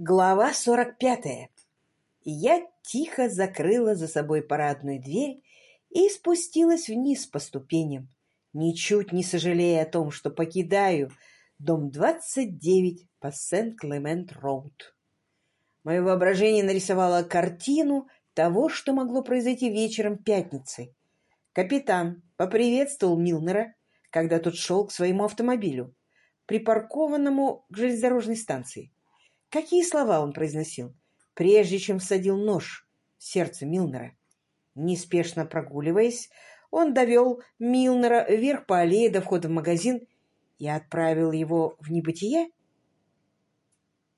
Глава сорок пятая. Я тихо закрыла за собой парадную дверь и спустилась вниз по ступеням, ничуть не сожалея о том, что покидаю дом 29 по Сент-Клемент-Роуд. Мое воображение нарисовало картину того, что могло произойти вечером пятницы. Капитан поприветствовал Милнера, когда тот шел к своему автомобилю, припаркованному к железнодорожной станции. Какие слова он произносил, прежде чем всадил нож в сердце Милнера? Неспешно прогуливаясь, он довел Милнера вверх по аллее до входа в магазин и отправил его в небытие?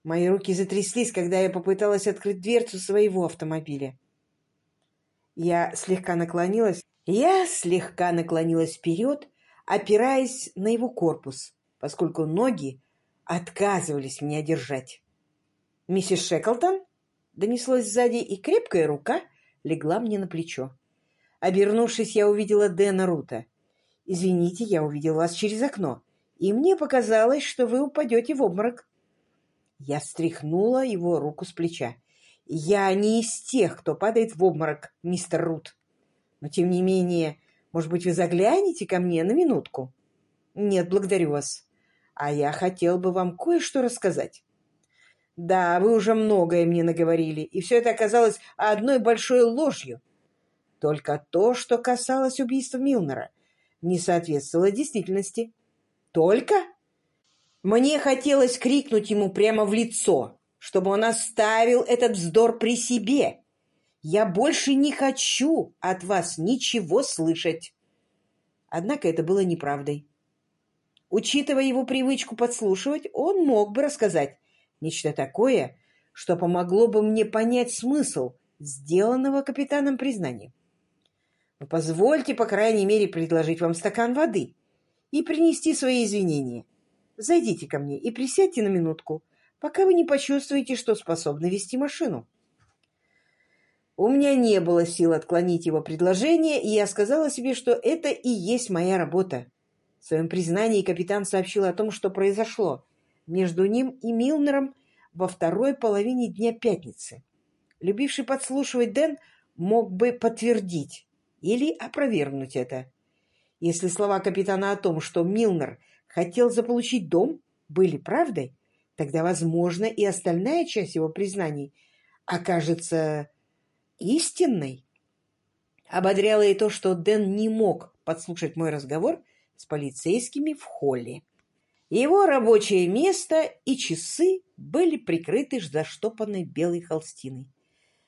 Мои руки затряслись, когда я попыталась открыть дверцу своего автомобиля. Я слегка наклонилась, я слегка наклонилась вперед, опираясь на его корпус, поскольку ноги отказывались меня держать. «Миссис Шеклтон?» — донеслось сзади, и крепкая рука легла мне на плечо. Обернувшись, я увидела Дэна Рута. «Извините, я увидел вас через окно, и мне показалось, что вы упадете в обморок». Я стряхнула его руку с плеча. «Я не из тех, кто падает в обморок, мистер Рут. Но, тем не менее, может быть, вы заглянете ко мне на минутку?» «Нет, благодарю вас. А я хотел бы вам кое-что рассказать». Да, вы уже многое мне наговорили, и все это оказалось одной большой ложью. Только то, что касалось убийства Милнера, не соответствовало действительности. Только? Мне хотелось крикнуть ему прямо в лицо, чтобы он оставил этот вздор при себе. Я больше не хочу от вас ничего слышать. Однако это было неправдой. Учитывая его привычку подслушивать, он мог бы рассказать, Нечто такое, что помогло бы мне понять смысл сделанного капитаном признания. Но позвольте, по крайней мере, предложить вам стакан воды и принести свои извинения. Зайдите ко мне и присядьте на минутку, пока вы не почувствуете, что способны вести машину. У меня не было сил отклонить его предложение, и я сказала себе, что это и есть моя работа. В своем признании капитан сообщил о том, что произошло, между ним и Милнером во второй половине дня пятницы. Любивший подслушивать Дэн мог бы подтвердить или опровергнуть это. Если слова капитана о том, что Милнер хотел заполучить дом, были правдой, тогда, возможно, и остальная часть его признаний окажется истинной. Ободряло и то, что Дэн не мог подслушать мой разговор с полицейскими в холле. Его рабочее место и часы были прикрыты заштопанной белой холстиной.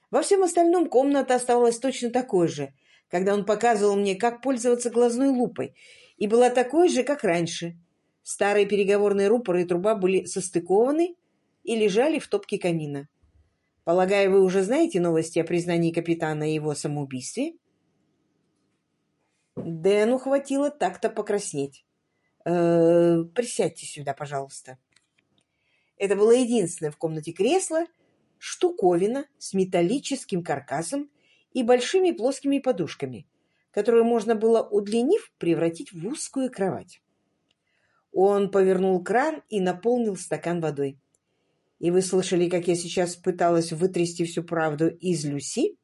Во всем остальном комната оставалась точно такой же, когда он показывал мне, как пользоваться глазной лупой, и была такой же, как раньше. Старые переговорные рупоры и труба были состыкованы и лежали в топке камина. Полагаю, вы уже знаете новости о признании капитана и его самоубийстве? Дэну хватило так-то покраснеть. Э, присядьте сюда, пожалуйста. Это было единственное в комнате кресло, штуковина с металлическим каркасом и большими плоскими подушками, которую можно было, удлинив, превратить в узкую кровать. Он повернул кран и наполнил стакан водой. И вы слышали, как я сейчас пыталась вытрясти всю правду из Люси?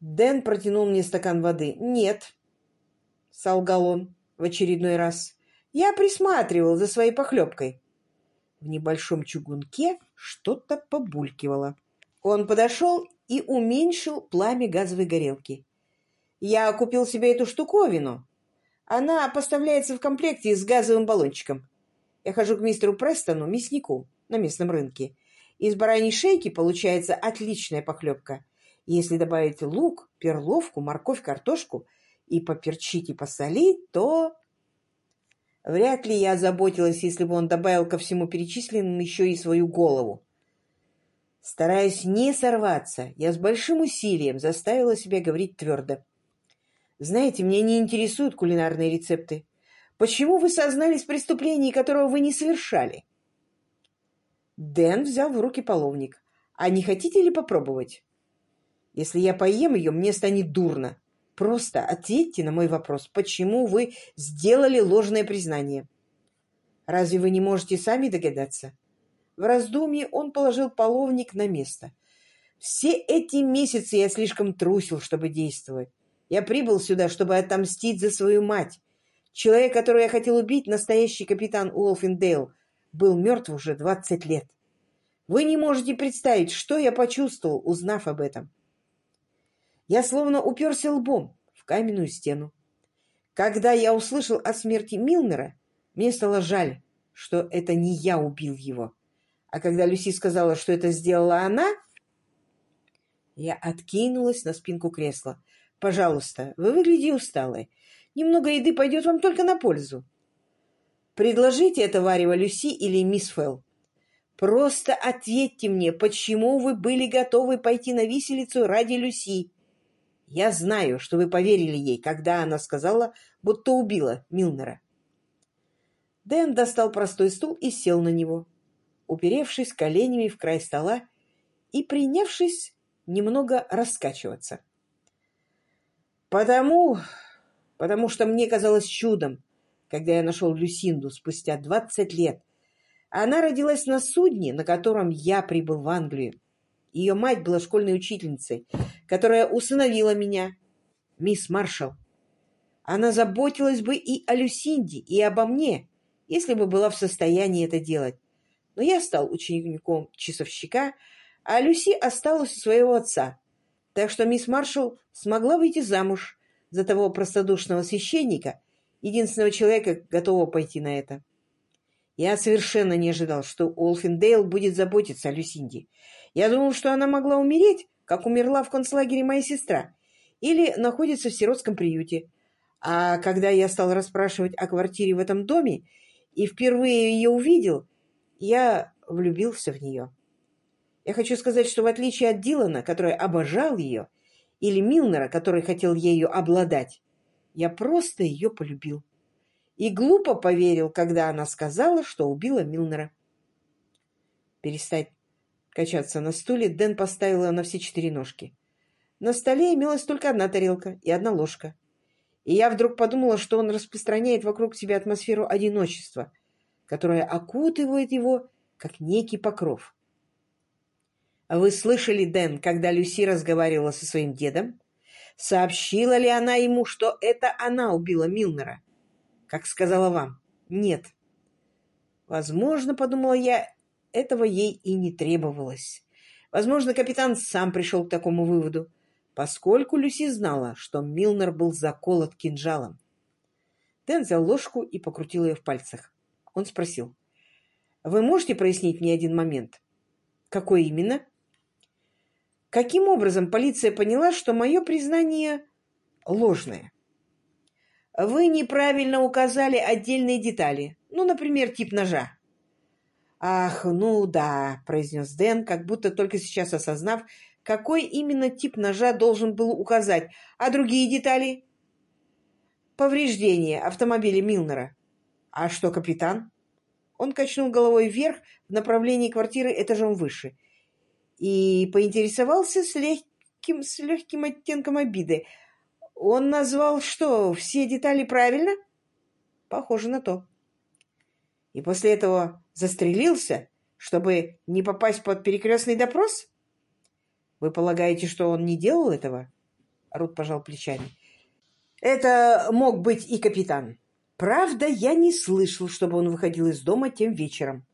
Дэн протянул мне стакан воды. «Нет», — солгал он в очередной раз. Я присматривал за своей похлебкой. В небольшом чугунке что-то побулькивало. Он подошел и уменьшил пламя газовой горелки. Я купил себе эту штуковину. Она поставляется в комплекте с газовым баллончиком. Я хожу к мистеру Престону, мяснику, на местном рынке. Из бараньей шейки получается отличная похлебка. Если добавить лук, перловку, морковь, картошку – и поперчить, и посолить, то... Вряд ли я заботилась, если бы он добавил ко всему перечисленному еще и свою голову. Стараясь не сорваться, я с большим усилием заставила себя говорить твердо. «Знаете, меня не интересуют кулинарные рецепты. Почему вы сознались в преступлении, которого вы не совершали?» Дэн взял в руки половник. «А не хотите ли попробовать? Если я поем ее, мне станет дурно. Просто ответьте на мой вопрос, почему вы сделали ложное признание? Разве вы не можете сами догадаться? В раздумье он положил половник на место. Все эти месяцы я слишком трусил, чтобы действовать. Я прибыл сюда, чтобы отомстить за свою мать. Человек, которого я хотел убить, настоящий капитан Уолфиндейл, был мертв уже двадцать лет. Вы не можете представить, что я почувствовал, узнав об этом. Я словно уперся лбом в каменную стену. Когда я услышал о смерти Милнера, мне стало жаль, что это не я убил его. А когда Люси сказала, что это сделала она, я откинулась на спинку кресла. «Пожалуйста, вы выглядите усталой. Немного еды пойдет вам только на пользу. Предложите это варево Люси или мисс Фелл. Просто ответьте мне, почему вы были готовы пойти на виселицу ради Люси? Я знаю, что вы поверили ей, когда она сказала, будто убила Милнера. Дэн достал простой стул и сел на него, уперевшись коленями в край стола и принявшись немного раскачиваться. «Потому... потому что мне казалось чудом, когда я нашел Люсинду спустя двадцать лет. Она родилась на судне, на котором я прибыл в Англию. Ее мать была школьной учительницей, которая усыновила меня, мисс Маршалл. Она заботилась бы и о Люсинде, и обо мне, если бы была в состоянии это делать. Но я стал учеником часовщика, а Люси осталась у своего отца. Так что мисс Маршалл смогла выйти замуж за того простодушного священника, единственного человека, готового пойти на это. Я совершенно не ожидал, что Уолфиндейл будет заботиться о Люсинде. Я думал, что она могла умереть, как умерла в концлагере моя сестра, или находится в сиротском приюте. А когда я стал расспрашивать о квартире в этом доме и впервые ее увидел, я влюбился в нее. Я хочу сказать, что в отличие от Дилана, который обожал ее, или Милнера, который хотел ею обладать, я просто ее полюбил. И глупо поверил, когда она сказала, что убила Милнера. Перестать качаться на стуле, Дэн поставил ее на все четыре ножки. На столе имелась только одна тарелка и одна ложка. И я вдруг подумала, что он распространяет вокруг себя атмосферу одиночества, которая окутывает его, как некий покров. Вы слышали, Дэн, когда Люси разговаривала со своим дедом? Сообщила ли она ему, что это она убила Милнера? Как сказала вам? Нет. Возможно, подумала я, этого ей и не требовалось. Возможно, капитан сам пришел к такому выводу, поскольку Люси знала, что Милнер был заколот кинжалом. Дэн взял ложку и покрутил ее в пальцах. Он спросил. «Вы можете прояснить мне один момент?» «Какой именно?» «Каким образом полиция поняла, что мое признание ложное?» «Вы неправильно указали отдельные детали. Ну, например, тип ножа. «Ах, ну да», — произнес Дэн, как будто только сейчас осознав, какой именно тип ножа должен был указать, а другие детали? Повреждение автомобиля Милнера. А что, капитан? Он качнул головой вверх в направлении квартиры этажом выше и поинтересовался с легким, с легким оттенком обиды. Он назвал что, все детали правильно? Похоже на то. И после этого застрелился, чтобы не попасть под перекрестный допрос? Вы полагаете, что он не делал этого? Рут пожал плечами. Это мог быть и капитан. Правда, я не слышал, чтобы он выходил из дома тем вечером.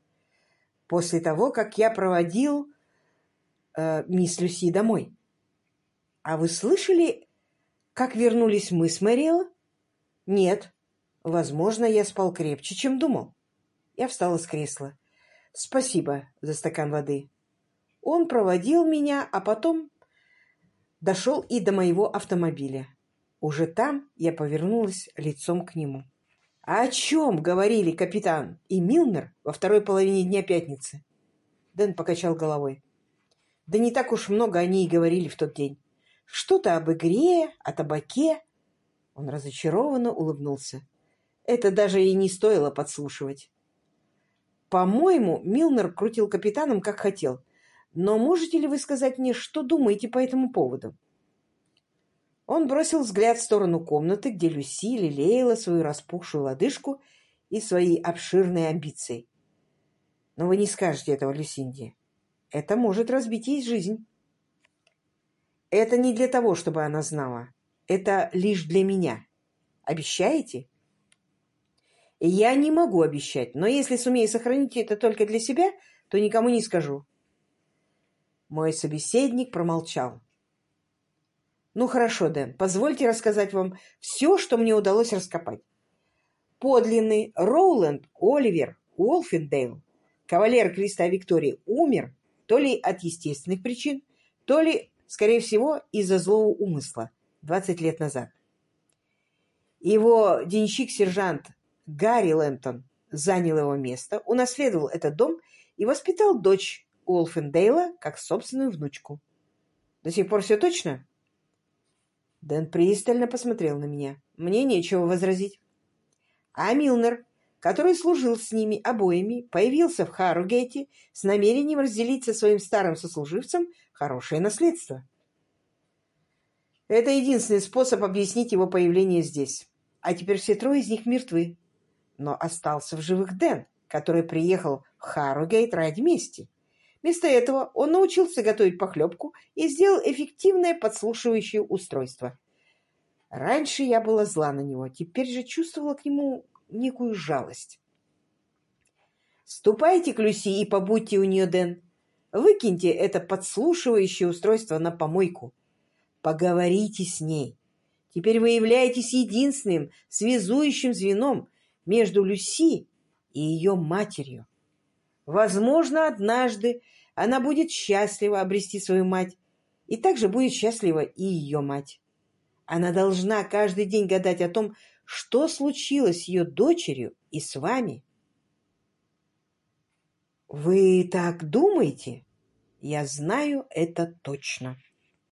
После того, как я проводил э, мисс Люси домой. А вы слышали, как вернулись мы с Мэриэл? Нет. Возможно, я спал крепче, чем думал. Я встала с кресла. «Спасибо за стакан воды». Он проводил меня, а потом дошел и до моего автомобиля. Уже там я повернулась лицом к нему. «А о чем говорили капитан и Милнер во второй половине дня пятницы?» Дэн покачал головой. «Да не так уж много они и говорили в тот день. Что-то об игре, о табаке». Он разочарованно улыбнулся. Это даже и не стоило подслушивать. По-моему, Милнер крутил капитаном, как хотел. Но можете ли вы сказать мне, что думаете по этому поводу? Он бросил взгляд в сторону комнаты, где Люси лелеяла свою распухшую лодыжку и свои обширные амбиции. Но вы не скажете этого Люсинде. Это может разбить ей жизнь. Это не для того, чтобы она знала. Это лишь для меня. Обещаете? Я не могу обещать, но если сумею сохранить это только для себя, то никому не скажу. Мой собеседник промолчал. Ну хорошо, Дэн, позвольте рассказать вам все, что мне удалось раскопать. Подлинный Роуленд Оливер Уолфендейл, кавалер Креста Виктории, умер то ли от естественных причин, то ли, скорее всего, из-за злого умысла 20 лет назад. Его денщик-сержант Гарри Лэмптон занял его место, унаследовал этот дом и воспитал дочь Уолфендейла как собственную внучку. До сих пор все точно? Дэн пристально посмотрел на меня. Мне нечего возразить. А Милнер, который служил с ними обоими, появился в Харугейте с намерением разделить со своим старым сослуживцем хорошее наследство. Это единственный способ объяснить его появление здесь. А теперь все трое из них мертвы. Но остался в живых Дэн, который приехал в Харугейт ради мести. Вместо этого он научился готовить похлебку и сделал эффективное подслушивающее устройство. Раньше я была зла на него, теперь же чувствовала к нему некую жалость. «Ступайте к Люси и побудьте у нее, Дэн. Выкиньте это подслушивающее устройство на помойку. Поговорите с ней. Теперь вы являетесь единственным связующим звеном между Люси и ее матерью. Возможно, однажды она будет счастлива обрести свою мать, и также будет счастлива и ее мать. Она должна каждый день гадать о том, что случилось с ее дочерью и с вами. Вы так думаете? Я знаю это точно.